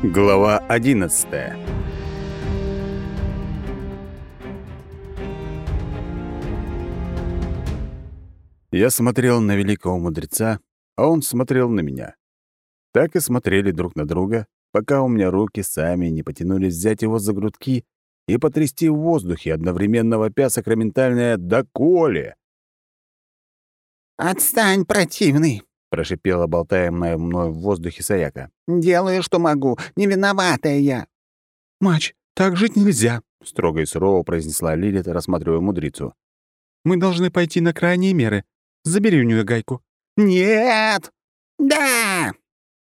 Глава 11 Я смотрел на великого мудреца, а он смотрел на меня. Так и смотрели друг на друга, пока у меня руки сами не потянулись взять его за грудки и потрясти в воздухе, одновременно вопя сакраментальное «Доколе!». «Отстань, противный!» — прошипела болтаемая мной в воздухе Саяка. «Делаю, что могу. Не виноватая я». «Мач, так жить нельзя», — строго и сурово произнесла Лилит, рассматривая мудрицу. «Мы должны пойти на крайние меры. Забери у нее гайку». «Нет!» «Да!»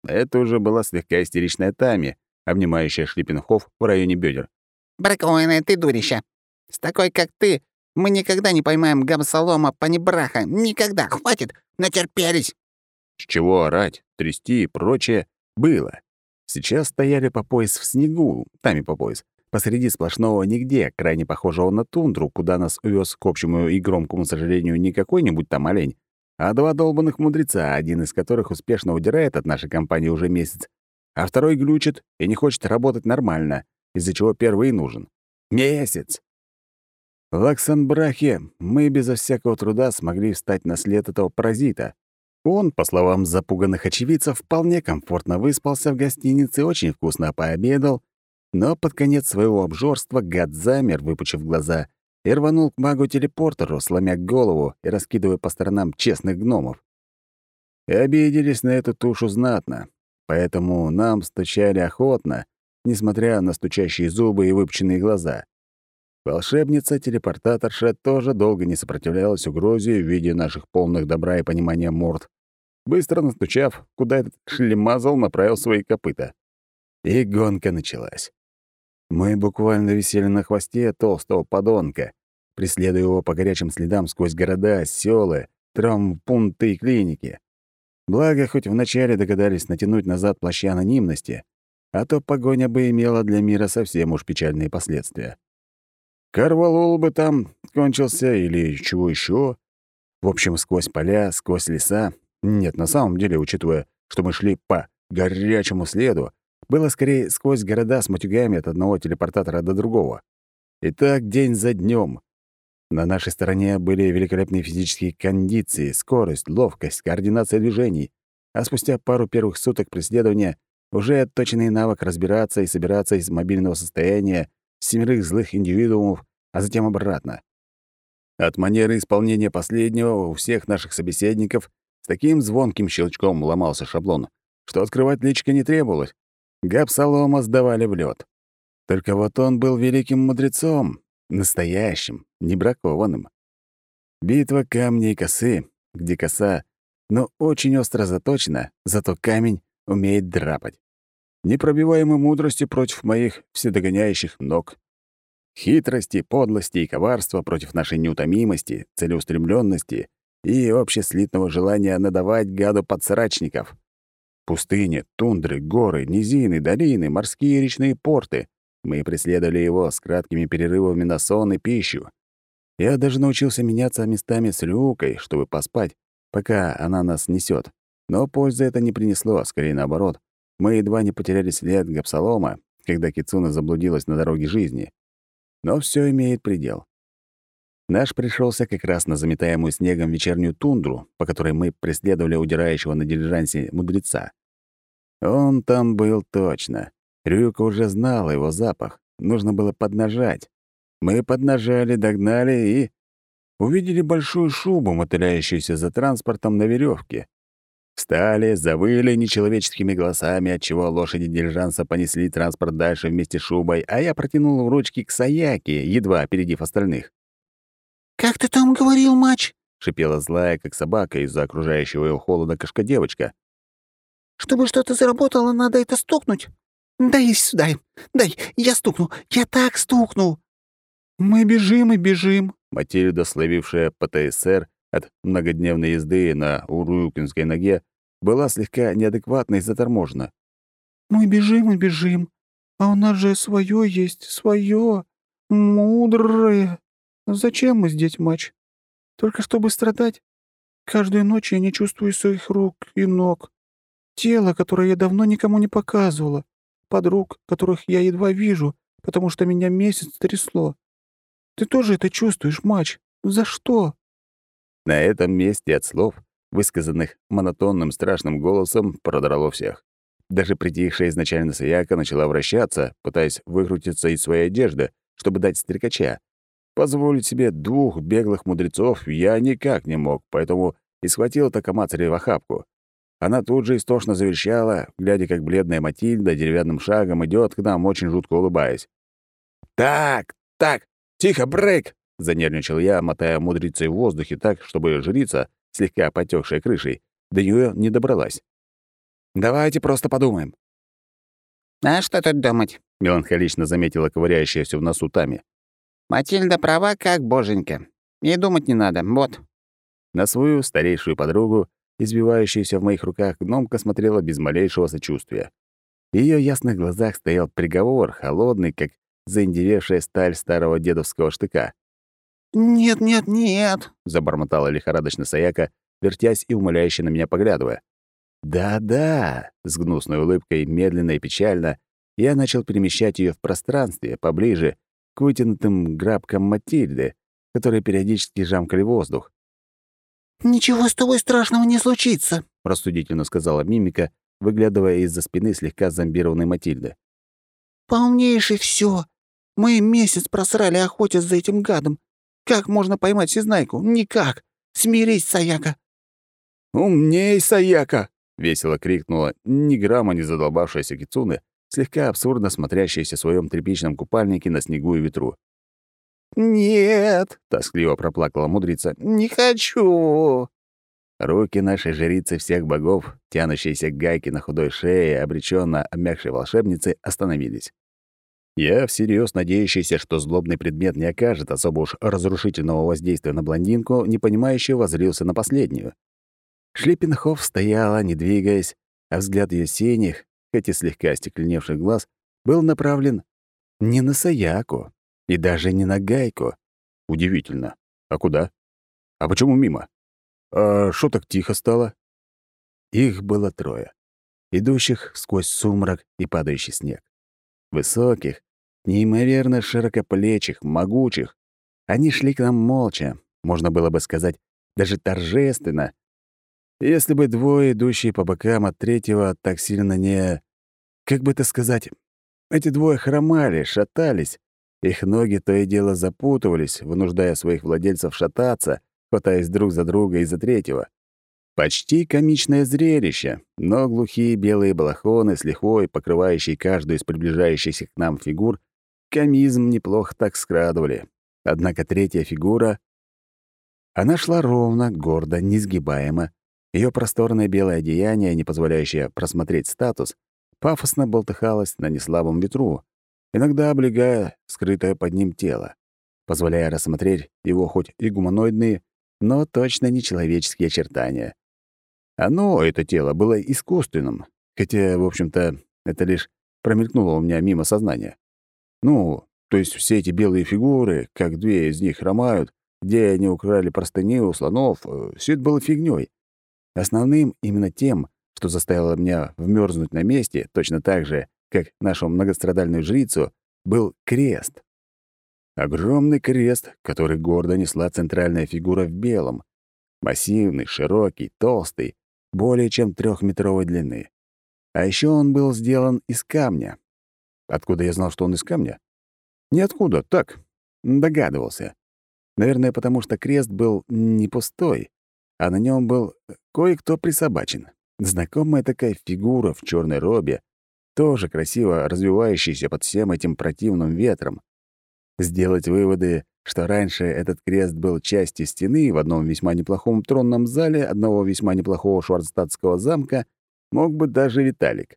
Это уже была слегка истеричная Тами, обнимающая Шлиппенхоф в районе бедер. «Бракованная ты дурища! С такой, как ты, мы никогда не поймаем Гамсалома Панибраха. Никогда! Хватит! Натерпелись!» С чего орать, трясти и прочее было. Сейчас стояли по пояс в снегу, там и по пояс, посреди сплошного нигде, крайне похожего на тундру, куда нас увез к общему и громкому сожалению не какой-нибудь там олень, а два долбанных мудреца, один из которых успешно удирает от нашей компании уже месяц, а второй глючит и не хочет работать нормально, из-за чего первый нужен. Месяц! В Лаксанбрахе мы безо всякого труда смогли встать на след этого паразита, он, по словам запуганных очевидцев, вполне комфортно выспался в гостинице, очень вкусно пообедал, но под конец своего обжорства гад замер, выпучив глаза, и рванул к магу-телепортеру, сломя голову и раскидывая по сторонам честных гномов. И обиделись на эту тушу знатно, поэтому нам стучали охотно, несмотря на стучащие зубы и выпученные глаза. Волшебница-телепортаторша тоже долго не сопротивлялась угрозе в виде наших полных добра и понимания морд. Быстро настучав, куда этот шлемазал направил свои копыта. И гонка началась. Мы буквально висели на хвосте толстого подонка, преследуя его по горячим следам сквозь города, сёлы, травмпункты и клиники. Благо, хоть вначале догадались натянуть назад плащи анонимности, а то погоня бы имела для мира совсем уж печальные последствия. Карвалол бы там кончился или чего еще. В общем, сквозь поля, сквозь леса нет, на самом деле, учитывая, что мы шли по горячему следу, было скорее сквозь города с матюгами от одного телепортатора до другого. И так день за днем. На нашей стороне были великолепные физические кондиции, скорость, ловкость, координация движений, а спустя пару первых суток преследования уже отточенный навык разбираться и собираться из мобильного состояния семерых злых индивидуумов, а затем обратно. От манеры исполнения последнего у всех наших собеседников таким звонким щелчком ломался шаблон, что открывать личко не требовалось. Габсалома сдавали в лед. Только вот он был великим мудрецом, настоящим, не бракованным. Битва камней и косы, где коса, но очень остро заточена, зато камень умеет драпать. Непробиваемой мудростью против моих вседогоняющих ног. Хитрости, подлости и коварства против нашей неутомимости, целеустремленности и общеслитного желания надавать гаду подсрачников. Пустыни, тундры, горы, низины, долины, морские и речные порты. Мы преследовали его с краткими перерывами на сон и пищу. Я даже научился меняться местами с Люкой, чтобы поспать, пока она нас несет. Но пользы это не принесло, а скорее наоборот. Мы едва не потеряли след Гапсалома, когда Кицуна заблудилась на дороге жизни. Но все имеет предел. Наш пришелся как раз на заметаемую снегом вечернюю тундру, по которой мы преследовали удирающего на дилижансе мудреца. Он там был точно. Рюка уже знала его запах. Нужно было поднажать. Мы поднажали, догнали и... Увидели большую шубу, мотыляющуюся за транспортом на веревке. Встали, завыли нечеловеческими голосами, отчего лошади дилижанса понесли транспорт дальше вместе с шубой, а я протянул ручки к Саяке, едва опередив остальных. «Как ты там говорил, мач?» — шипела злая, как собака из-за окружающего его холода кошка-девочка. «Чтобы что-то заработало, надо это стукнуть. Дай сюда, дай, я стукну, я так стукну!» «Мы бежим и бежим!» Матильда, словившая ПТСР от многодневной езды на Урюкинской ноге, была слегка неадекватна и заторможена. «Мы бежим и бежим, а у нас же свое есть, свое, мудрое!» Зачем мы здесь, матч? Только чтобы страдать? Каждую ночь я не чувствую своих рук и ног. Тело, которое я давно никому не показывала. подруг, которых я едва вижу, потому что меня месяц трясло. Ты тоже это чувствуешь, Мач? За что?» На этом месте от слов, высказанных монотонным страшным голосом, продрало всех. Даже притихшая изначально Саяка начала вращаться, пытаясь выкрутиться из своей одежды, чтобы дать стрекача. Позволить себе двух беглых мудрецов я никак не мог, поэтому и схватил Такамацари в охапку. Она тут же истошно заверещала, глядя, как бледная Матильда деревянным шагом идет к нам, очень жутко улыбаясь. «Так, так, тихо, брейк!» — занервничал я, мотая мудрицей в воздухе так, чтобы жрица, слегка потекшая крышей, до нее не добралась. «Давайте просто подумаем». «А что тут думать?» — меланхолично заметила ковыряющаяся в носу Тами. «Матильда права, как боженька. И думать не надо, вот». На свою старейшую подругу, избивающуюся в моих руках, гномка смотрела без малейшего сочувствия. В её ясных глазах стоял приговор, холодный, как заиндевевшая сталь старого дедовского штыка. «Нет, нет, нет», — забормотала лихорадочно Саяка, вертясь и умоляюще на меня поглядывая. «Да-да», — с гнусной улыбкой, медленно и печально, я начал перемещать ее в пространстве, поближе, к вытянутым грабкам Матильды, которые периодически жамкали воздух. «Ничего с тобой страшного не случится», — рассудительно сказала мимика, выглядывая из-за спины слегка зомбированной Матильды. «Полнейший все. Мы месяц просрали охотясь за этим гадом. Как можно поймать всезнайку? Никак. Смирись, Саяка». «Умней, Саяка!» — весело крикнула ни грамма не задолбавшаяся Кицуны, слегка абсурдно смотрящаяся в своем тряпичном купальнике на снегу и ветру. «Нет!» — тоскливо проплакала мудрица. «Не хочу!» Руки нашей жрицы всех богов, тянущиеся к гайке на худой шее, обреченно обмякшей волшебницы, остановились. Я, всерьез надеющийся, что злобный предмет не окажет особо уж разрушительного воздействия на блондинку, непонимающе воззрился на последнюю. Шлиппенхоф стояла, не двигаясь, а взгляд ее синих, хоть и слегка остекленевших глаз, был направлен не на Саяку и даже не на Гайку. Удивительно. А куда? А почему мимо? А что так тихо стало? Их было трое, идущих сквозь сумрак и падающий снег. Высоких, неимоверно широкоплечих, могучих. Они шли к нам молча, можно было бы сказать, даже торжественно, если бы двое, идущие по бокам от третьего, так сильно не... Как бы это сказать? Эти двое хромали, шатались. Их ноги то и дело запутывались, вынуждая своих владельцев шататься, хватаясь друг за друга и за третьего. Почти комичное зрелище, но глухие белые балахоны с лихвой, покрывающие каждую из приближающихся к нам фигур, комизм неплохо так скрадывали. Однако третья фигура... Она шла ровно, гордо, несгибаемо, ее просторное белое одеяние, не позволяющее просмотреть статус, пафосно болтыхалось на неслабом ветру, иногда облегая скрытое под ним тело, позволяя рассмотреть его хоть и гуманоидные, но точно не человеческие очертания. Оно, это тело, было искусственным, хотя, в общем-то, это лишь промелькнуло у меня мимо сознания. Ну, то есть все эти белые фигуры, как две из них хромают, где они украли простыни у слонов, э, все это было фигней. Основным именно тем, что заставило меня вмерзнуть на месте, точно так же, как нашу многострадальную жрицу, был крест. Огромный крест, который гордо несла центральная фигура в белом. Массивный, широкий, толстый, более чем трехметровой длины. А еще он был сделан из камня. Откуда я знал, что он из камня? Ниоткуда, так, догадывался. Наверное, потому что крест был не пустой, а на нем был кое-кто присобачен. Знакомая такая фигура в черной робе, тоже красиво развивающаяся под всем этим противным ветром. Сделать выводы, что раньше этот крест был частью стены в одном весьма неплохом тронном зале одного весьма неплохого шварцтатского замка, мог бы даже Виталик.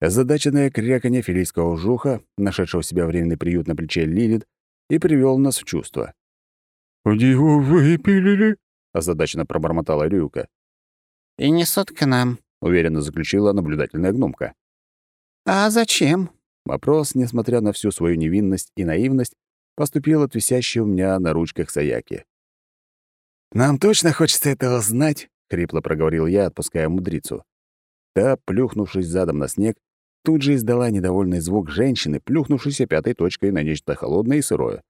Озадаченное кряканье филийского жуха, нашедшего себя временный приют на плече Лилит, и привел нас в чувство. «Где его выпилили?» — озадаченно пробормотала Рюка. «И несут к нам», — уверенно заключила наблюдательная гномка. «А зачем?» Вопрос, несмотря на всю свою невинность и наивность, поступил от висящей у меня на ручках Саяки. «Нам точно хочется этого знать», — хрипло проговорил я, отпуская мудрицу. Та, плюхнувшись задом на снег, тут же издала недовольный звук женщины, плюхнувшейся пятой точкой на нечто холодное и сырое.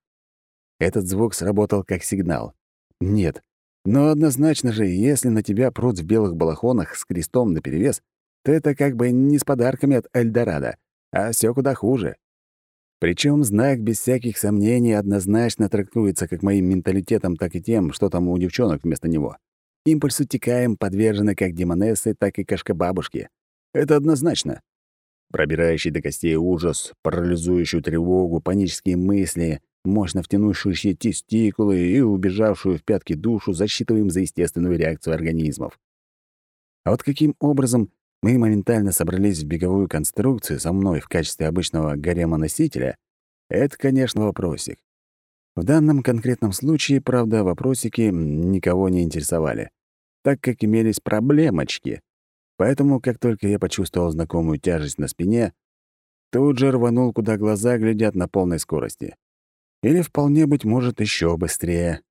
Этот звук сработал как сигнал. Нет, но однозначно же, если на тебя прут в белых балахонах с крестом наперевес, то это как бы не с подарками от Эльдорадо, а все куда хуже. Причем знак без всяких сомнений однозначно трактуется как моим менталитетом, так и тем, что там у девчонок вместо него. Импульсу текаем подвержены как демонессы, так и кошка-бабушки. Это однозначно. Пробирающий до костей ужас, парализующую тревогу, панические мысли, мощно втянувшие тестикулы и убежавшую в пятки душу засчитываем за естественную реакцию организмов. А вот каким образом мы моментально собрались в беговую конструкцию со мной в качестве обычного гарема-носителя, это, конечно, вопросик. В данном конкретном случае, правда, вопросики никого не интересовали, так как имелись проблемочки. Поэтому, как только я почувствовал знакомую тяжесть на спине, тут же рванул, куда глаза глядят на полной скорости. Или, вполне быть может, еще быстрее.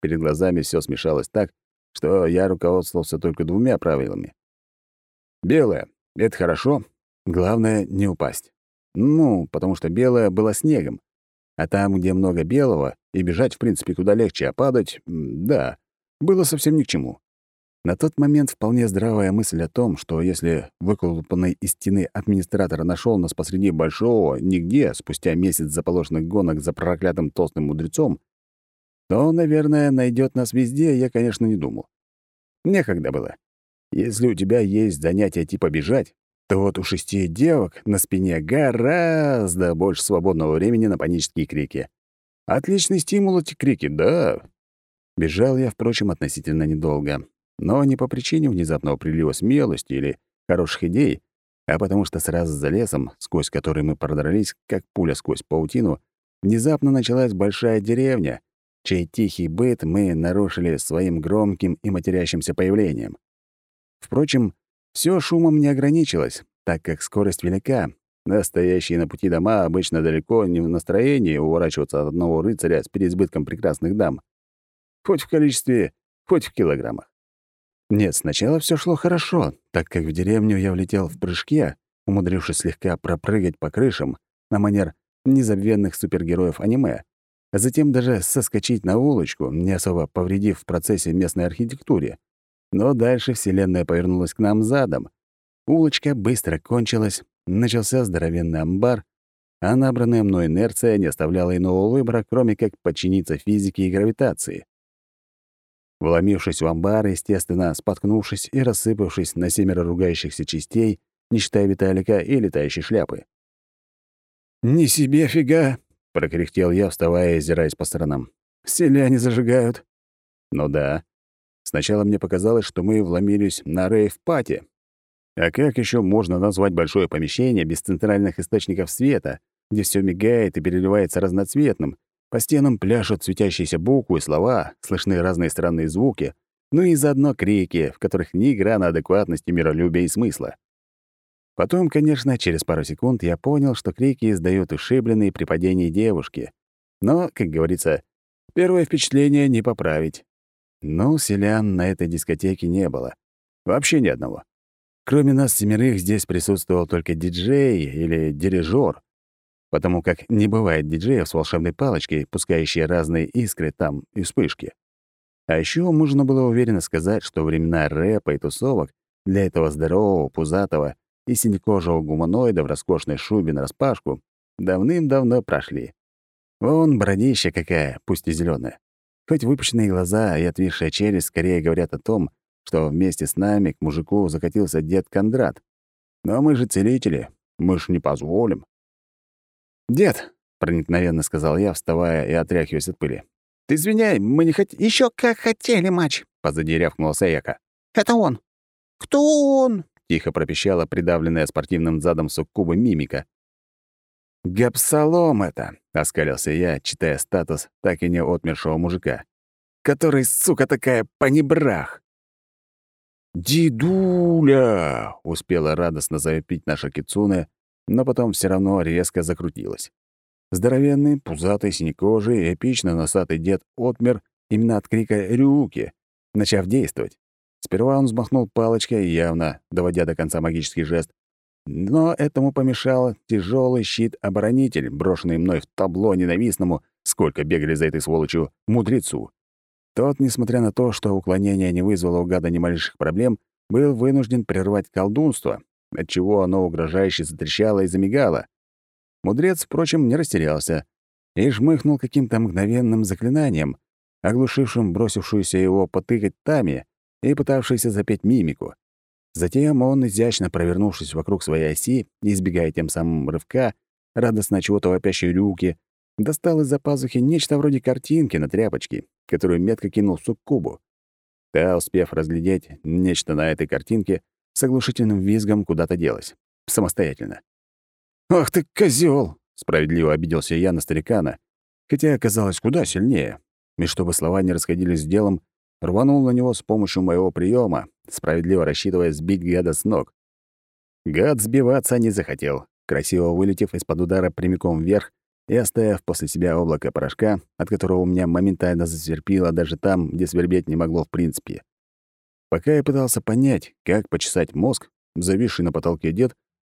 Перед глазами все смешалось так, что я руководствовался только двумя правилами. Белое — это хорошо, главное — не упасть. Ну, потому что белое было снегом. А там, где много белого, и бежать, в принципе, куда легче, а падать — да, было совсем ни к чему. На тот момент вполне здравая мысль о том, что если выколупанный из стены администратор нашел нас посреди большого, нигде, спустя месяц заполошенных гонок за проклятым толстым мудрецом, то, наверное, найдет нас везде, я, конечно, не думал. Некогда было. Если у тебя есть занятие типа бежать, то вот у шести девок на спине гораздо больше свободного времени на панические крики. Отличный стимул эти крики, да. Бежал я, впрочем, относительно недолго. Но не по причине внезапного прилива смелости или хороших идей, а потому что сразу за лесом, сквозь который мы продрались, как пуля сквозь паутину, внезапно началась большая деревня, чей тихий быт мы нарушили своим громким и матерящимся появлением. Впрочем, все шумом не ограничилось, так как скорость велика. Настоящие на пути дома обычно далеко не в настроении уворачиваться от одного рыцаря с переизбытком прекрасных дам. Хоть в количестве, хоть в килограммах. Нет, сначала все шло хорошо, так как в деревню я влетел в прыжке, умудрившись слегка пропрыгать по крышам на манер незабвенных супергероев аниме, а затем даже соскочить на улочку, не особо повредив в процессе местной архитектуре. Но дальше Вселенная повернулась к нам задом. Улочка быстро кончилась, начался здоровенный амбар, а набранная мной инерция не оставляла иного выбора, кроме как подчиниться физике и гравитации. Вломившись в амбар, естественно, споткнувшись и рассыпавшись на семеро ругающихся частей, не считая Виталика и летающей шляпы. «Не себе фига!» — прокряхтел я, вставая и озираясь по сторонам. «Селяне зажигают». «Ну да, Сначала мне показалось, что мы вломились на рейв-пати. А как еще можно назвать большое помещение без центральных источников света, где все мигает и переливается разноцветным, по стенам пляшут светящиеся буквы, слова, слышны разные странные звуки, ну и заодно крики, в которых ни грана адекватности, миролюбия и смысла. Потом, конечно, через пару секунд я понял, что крики издают ушибленные при падении девушки. Но, как говорится, первое впечатление не поправить. Ну, селян на этой дискотеке не было. Вообще ни одного. Кроме нас семерых здесь присутствовал только диджей или дирижер, потому как не бывает диджеев с волшебной палочкой, пускающей разные искры там и вспышки. А еще можно было уверенно сказать, что времена рэпа и тусовок для этого здорового, пузатого и синекожего гуманоида в роскошной шубе нараспашку давным-давно прошли. Вон бродища какая, пусть и зеленая. Хоть выпущенные глаза и отвисшая челюсть скорее говорят о том, что вместе с нами к мужику закатился дед Кондрат. Но мы же целители, мы ж не позволим. «Дед», — проникновенно сказал я, вставая и отряхиваясь от пыли, — «ты извиняй, мы не хотели...» Еще как хотели, матч!» — позади рявкнула Саяка. «Это он!» «Кто он?» — тихо пропищала придавленная спортивным задом суккуба мимика. «Гапсалом это!» — оскалился я, читая статус так и не отмершего мужика. «Который, сука, такая панибрах!» «Дидуля!» — успела радостно завопить наша кицуне, но потом все равно резко закрутилась. Здоровенный, пузатый, синекожий, эпично носатый дед отмер именно от крика «Рюки», начав действовать. Сперва он взмахнул палочкой, явно доводя до конца магический жест, Но этому помешал тяжелый щит-оборонитель, брошенный мной в табло ненавистному, сколько бегали за этой сволочью, мудрецу. Тот, несмотря на то, что уклонение не вызвало у гада ни малейших проблем, был вынужден прервать колдунство, отчего оно угрожающе затрещало и замигало. Мудрец, впрочем, не растерялся и жмыхнул каким-то мгновенным заклинанием, оглушившим бросившуюся его потыкать Тами и пытавшуюся запеть мимику. Затем он, изящно провернувшись вокруг своей оси, избегая тем самым рывка, радостно чего-то вопящей рюки, достал из-за пазухи нечто вроде картинки на тряпочке, которую метко кинул в суккубу. Та, успев разглядеть нечто на этой картинке, с оглушительным визгом куда-то делась. Самостоятельно. «Ах ты, козёл!» — справедливо обиделся я на старикана, хотя оказалось куда сильнее. И чтобы слова не расходились с делом, рванул на него с помощью моего приема, справедливо рассчитывая сбить гада с ног. Гад сбиваться не захотел, красиво вылетев из-под удара прямиком вверх и оставив после себя облако порошка, от которого у меня моментально засверпило даже там, где свербеть не могло в принципе. Пока я пытался понять, как почесать мозг, зависший на потолке дед,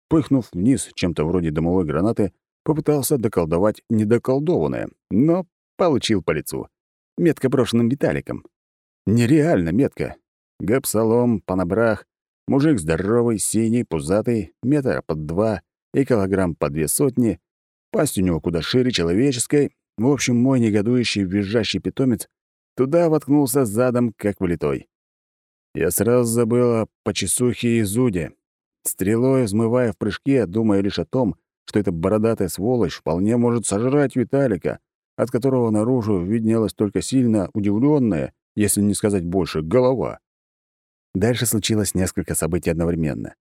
пыхнув вниз чем-то вроде дымовой гранаты, попытался доколдовать недоколдованное, но получил по лицу. Метко брошенным Виталиком. Нереально метко. Гапсалом, панабрах, мужик здоровый, синий, пузатый, метра под два и килограмм по две сотни, пасть у него куда шире человеческой. В общем, мой негодующий визжащий питомец туда воткнулся задом, как влитой. Я сразу забыл о почесухе и зуде. Стрелой взмывая в прыжке, думая лишь о том, что эта бородатая сволочь вполне может сожрать Виталика, от которого наружу виднелась только сильно удивленная если не сказать больше, голова. Дальше случилось несколько событий одновременно.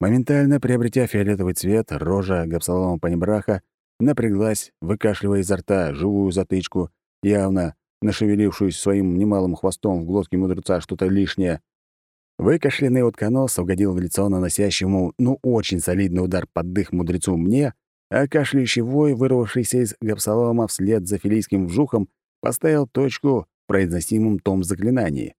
Моментально приобретя фиолетовый цвет, рожа Гапсалома Панибраха напряглась, выкашливая изо рта живую затычку, явно нашевелившуюся своим немалым хвостом в глотке мудреца что-то лишнее. Выкашленный утконос угодил в лицо наносящему, ну, очень солидный удар под дых мудрецу мне, а кашляющий вой, вырвавшийся из Гапсалома вслед за филийским вжухом, поставил точку произносимом том заклинании.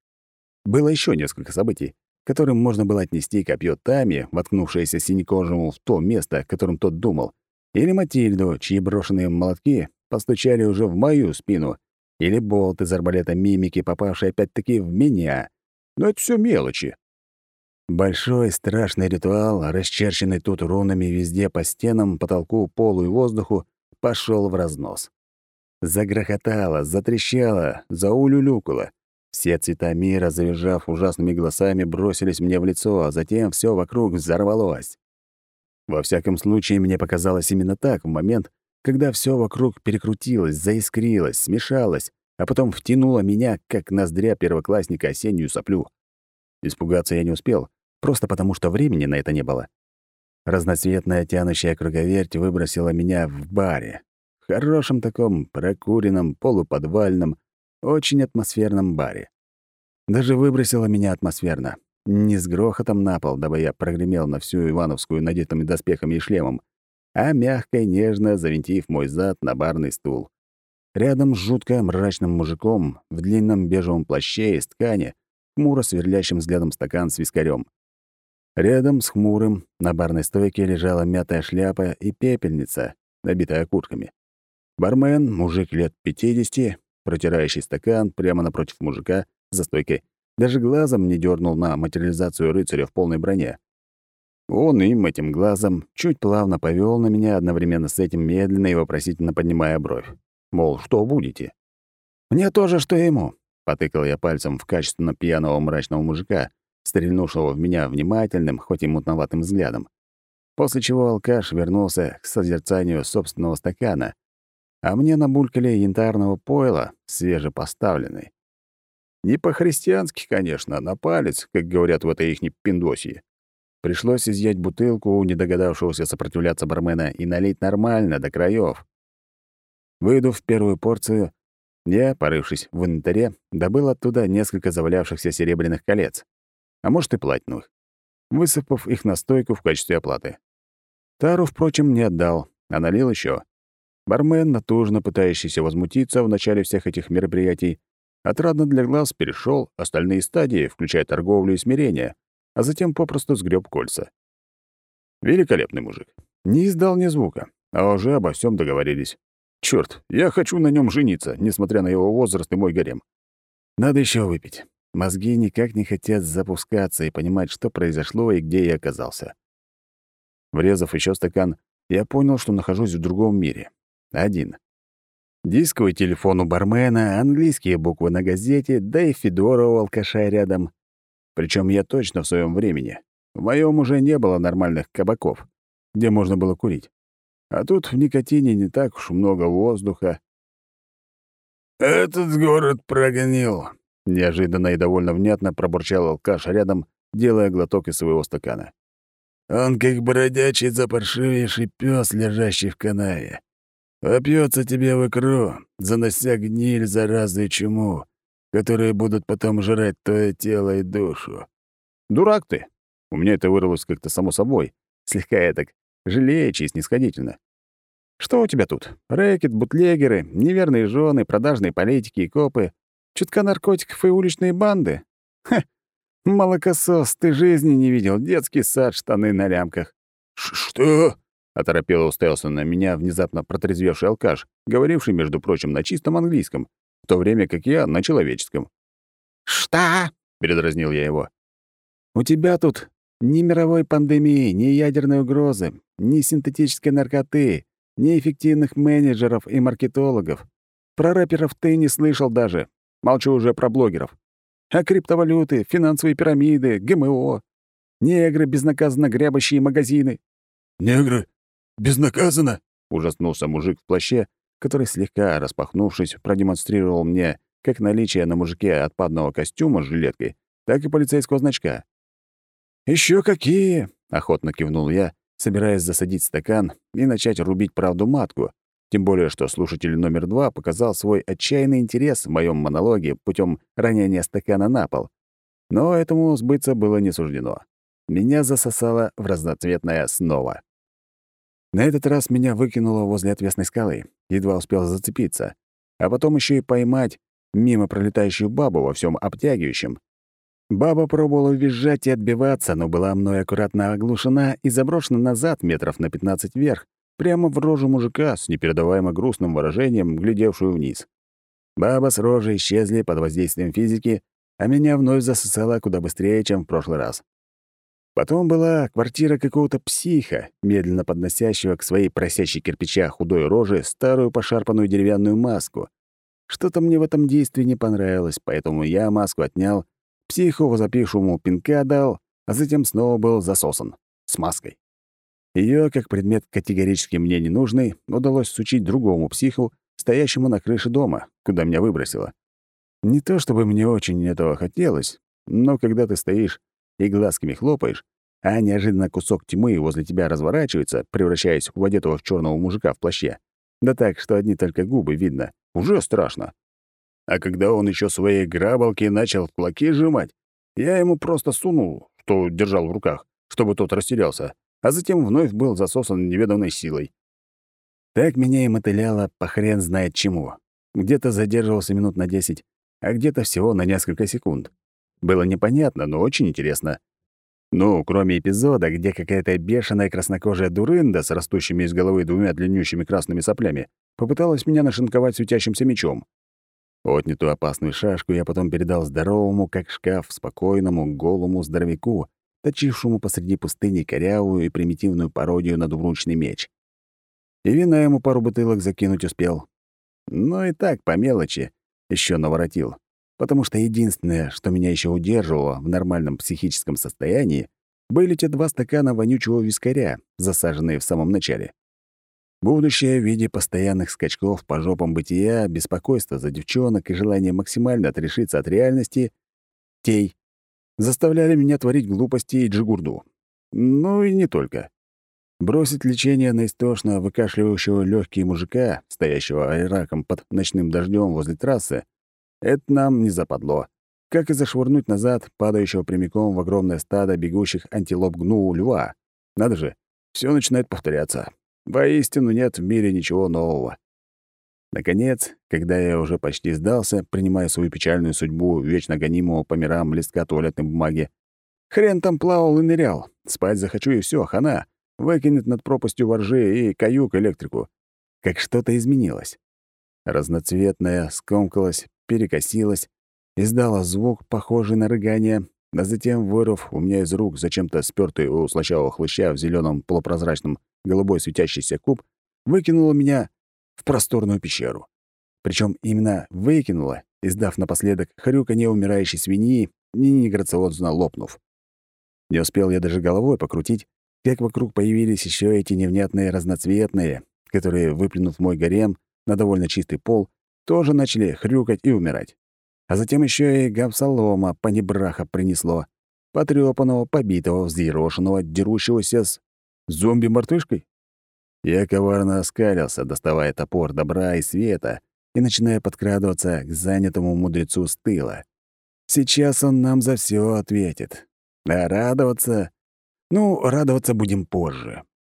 Было еще несколько событий, которым можно было отнести копье Тами, воткнувшееся синекожему в то место, которым тот думал, или Матильду, чьи брошенные молотки постучали уже в мою спину, или болт из арбалета мимики, попавший опять-таки в меня. Но это все мелочи. Большой страшный ритуал, расчерченный тут рунами везде по стенам, потолку, полу и воздуху, пошел в разнос. Загрохотало, затрещало, заулюлюкало. Все цвета мира, завизжав ужасными голосами, бросились мне в лицо, а затем все вокруг взорвалось. Во всяком случае, мне показалось именно так в момент, когда все вокруг перекрутилось, заискрилось, смешалось, а потом втянуло меня, как ноздря первоклассника осеннюю соплю. Испугаться я не успел, просто потому что времени на это не было. Разноцветная тянущая круговерть выбросила меня в баре, хорошем таком прокуренном, полуподвальном, очень атмосферном баре. Даже выбросило меня атмосферно. Не с грохотом на пол, дабы я прогремел на всю Ивановскую надетыми доспехами и шлемом, а мягко и нежно завинтив мой зад на барный стул. Рядом с жутко мрачным мужиком в длинном бежевом плаще из ткани, хмуро сверлящим взглядом стакан с вискарем. Рядом с хмурым на барной стойке лежала мятая шляпа и пепельница, набитая окурками. Бармен, мужик лет 50, протирающий стакан прямо напротив мужика за стойкой, даже глазом не дернул на материализацию рыцаря в полной броне. Он им, этим глазом, чуть плавно повел на меня, одновременно с этим медленно и вопросительно поднимая бровь. Мол, что будете? «Мне тоже, что ему», — потыкал я пальцем в качественно пьяного мрачного мужика, стрельнувшего в меня внимательным, хоть и мутноватым взглядом. После чего алкаш вернулся к созерцанию собственного стакана, а мне набулькали янтарного пойла, свежепоставленный. Не по-христиански, конечно, на палец, как говорят в этой ихней пиндосии. Пришлось изъять бутылку у недогадавшегося сопротивляться бармена и налить нормально, до краев. Выйдув первую порцию, я, порывшись в инвентаре, добыл оттуда несколько завалявшихся серебряных колец, а может и платиновых, высыпав их на стойку в качестве оплаты. Тару, впрочем, не отдал, а налил еще. Бармен, натужно пытающийся возмутиться в начале всех этих мероприятий, отрадно для глаз перешел остальные стадии, включая торговлю и смирение, а затем попросту сгреб кольца. Великолепный мужик. Не издал ни звука, а уже обо всем договорились. Черт, я хочу на нем жениться, несмотря на его возраст и мой гарем. Надо еще выпить. Мозги никак не хотят запускаться и понимать, что произошло и где я оказался. Врезав еще стакан, я понял, что нахожусь в другом мире. Один. Дисковый телефон у бармена, английские буквы на газете, да и Федора у алкаша рядом. Причем я точно в своем времени. В моем уже не было нормальных кабаков, где можно было курить. А тут в никотине не так уж много воздуха. «Этот город прогнил», — неожиданно и довольно внятно пробурчал алкаш рядом, делая глоток из своего стакана. «Он как бродячий запаршивейший пес, лежащий в канаве. Вопьется тебе в икру, занося гниль, заразы и чуму, которые будут потом жрать твое тело и душу». «Дурак ты!» У меня это вырвалось как-то само собой, слегка этак, жалеючи и снисходительно. Что у тебя тут? Рэкет, бутлегеры, неверные жены, продажные политики и копы, чутка наркотиков и уличные банды? Ха! Молокосос, ты жизни не видел, детский сад, штаны на лямках. «Что?» — оторопело уставился на меня внезапно протрезвевший алкаш, говоривший, между прочим, на чистом английском, в то время как я — на человеческом. «Что?» — передразнил я его. «У тебя тут ни мировой пандемии, ни ядерной угрозы, ни синтетической наркоты, ни эффективных менеджеров и маркетологов. Про рэперов ты не слышал даже. Молчу уже про блогеров. А криптовалюты, финансовые пирамиды, ГМО. Негры безнаказанно грябащие магазины. «Негры? Безнаказанно?» — ужаснулся мужик в плаще, который, слегка распахнувшись, продемонстрировал мне как наличие на мужике отпадного костюма с жилеткой, так и полицейского значка. Еще какие!» — охотно кивнул я, собираясь засадить стакан и начать рубить правду матку, тем более что слушатель номер два показал свой отчаянный интерес в моем монологе путем ронения стакана на пол. Но этому сбыться было не суждено. Меня засосало в разноцветное снова. На этот раз меня выкинуло возле отвесной скалы, едва успел зацепиться, а потом еще и поймать мимо пролетающую бабу во всем обтягивающем, Баба пробовала визжать и отбиваться, но была мной аккуратно оглушена и заброшена назад метров на 15 вверх, прямо в рожу мужика с непередаваемо грустным выражением, глядевшую вниз. Баба с рожей исчезли под воздействием физики, а меня вновь засосало куда быстрее, чем в прошлый раз. Потом была квартира какого-то психа, медленно подносящего к своей просящей кирпича худой роже старую пошарпанную деревянную маску. Что-то мне в этом действии не понравилось, поэтому я маску отнял Психу возопившему пинка дал, а затем снова был засосан. С маской. Ее, как предмет категорически мне не нужный, удалось сучить другому психу, стоящему на крыше дома, куда меня выбросило. Не то чтобы мне очень этого хотелось, но когда ты стоишь и глазками хлопаешь, а неожиданно кусок тьмы возле тебя разворачивается, превращаясь в одетого в черного мужика в плаще. Да так, что одни только губы видно. Уже страшно. А когда он еще свои грабалки начал в кулаки сжимать, я ему просто сунул, что держал в руках, чтобы тот растерялся, а затем вновь был засосан неведомой силой. Так меня и мотыляло по хрен знает чему. Где-то задерживался минут на десять, а где-то всего на несколько секунд. Было непонятно, но очень интересно. Ну, кроме эпизода, где какая-то бешеная краснокожая дурында с растущими из головы двумя длиннющими красными соплями попыталась меня нашинковать светящимся мечом. Отнятую опасную шашку я потом передал здоровому, как шкаф, спокойному, голому здоровяку, точившему посреди пустыни корявую и примитивную пародию на двуручный меч. И вина ему пару бутылок закинуть успел. Но и так, по мелочи, еще наворотил. Потому что единственное, что меня еще удерживало в нормальном психическом состоянии, были те два стакана вонючего вискаря, засаженные в самом начале. Будущее в виде постоянных скачков по жопам бытия, беспокойства за девчонок и желание максимально отрешиться от реальности — тей — заставляли меня творить глупости и джигурду. Ну и не только. Бросить лечение на истошно выкашливающего легкие мужика, стоящего айраком под ночным дождем возле трассы, это нам не западло. Как и зашвырнуть назад падающего прямиком в огромное стадо бегущих антилоп гну льва. Надо же, все начинает повторяться. Воистину нет в мире ничего нового. Наконец, когда я уже почти сдался, принимая свою печальную судьбу вечно гонимого по мирам листка туалетной бумаги, хрен там плавал и нырял. Спать захочу и все, хана. выкинет над пропастью воржи и каюк электрику. Как что-то изменилось. Разноцветная скомкалась, перекосилась, издала звук, похожий на рыгание, а затем, вырвав у меня из рук зачем-то спёртый у слащавого хлыща в зеленом полупрозрачном голубой светящийся куб, выкинула меня в просторную пещеру. Причем именно выкинула, издав напоследок хрюканье умирающей свиньи и неграциозно лопнув. Не успел я даже головой покрутить, как вокруг появились еще эти невнятные разноцветные, которые, выплюнув мой гарем на довольно чистый пол, тоже начали хрюкать и умирать. А затем еще и гавсолома понебраха принесло, потрёпанного, побитого, взъерошенного, дерущегося с зомби-мартышкой. Я коварно оскалился, доставая топор добра и света и начиная подкрадываться к занятому мудрецу с тыла. Сейчас он нам за все ответит. А радоваться... Ну, радоваться будем позже.